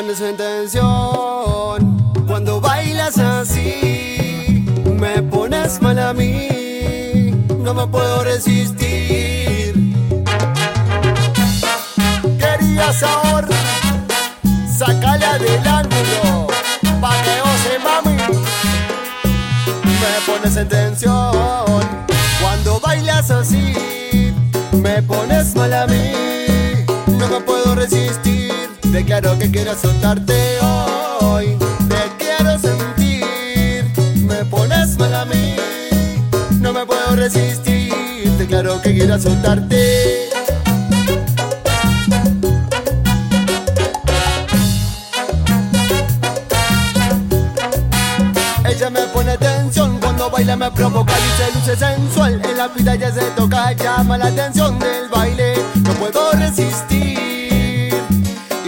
pones en tensión cuando bailas así. Me pones mal a mí, no me puedo resistir. Querías ahora, sacale adelante, pa' que ose mami. Me pones en tensión cuando bailas así. Me pones mal a mí, no me puedo resistir. Declaro que quiero soltarte hoy. Te quiero sentir. Me pones mal a mí, no me puedo resistir. Declaro que quiero soltarte. Ella me pone tensión cuando baila me provoca y se luce sensual En la vida ya se toca, llama la atención del baile No puedo resistir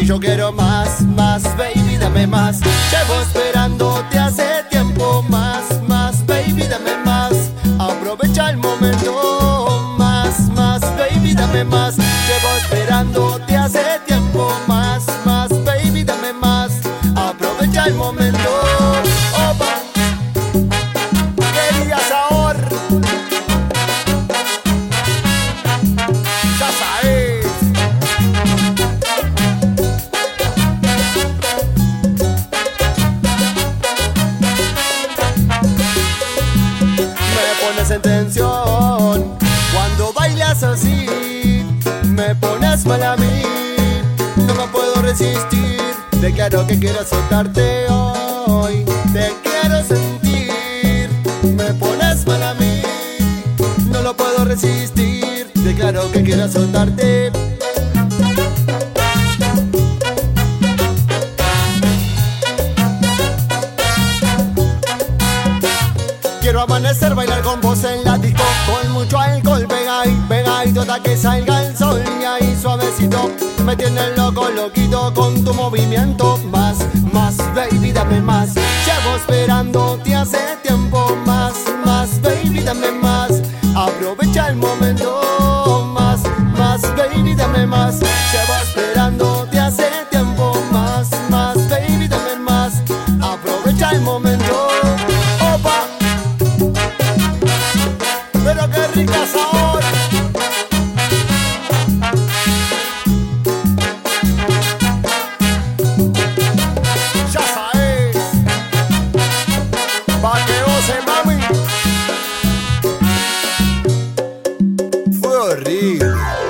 Y yo quiero más, más, baby, dame más. Llevo esperándote hace tiempo Más, más, baby, dame más. Aprovecha el momento Más, más, baby, dame más así. Me pones mal a mí, no me puedo resistir. Declaro que quiero soltarte hoy. Te quiero sentir. Me pones mal a mí, no lo puedo resistir. Declaro que quiero soltarte. Quiero amanecer, bailar con vos en la disco Con mucho alcohol, Toda que salga el sol y ahí suavecito Me tienes loco, loquito con tu movimiento. Más, más, baby, dame más. Llevo esperándote hace goce mami. Fue horrible.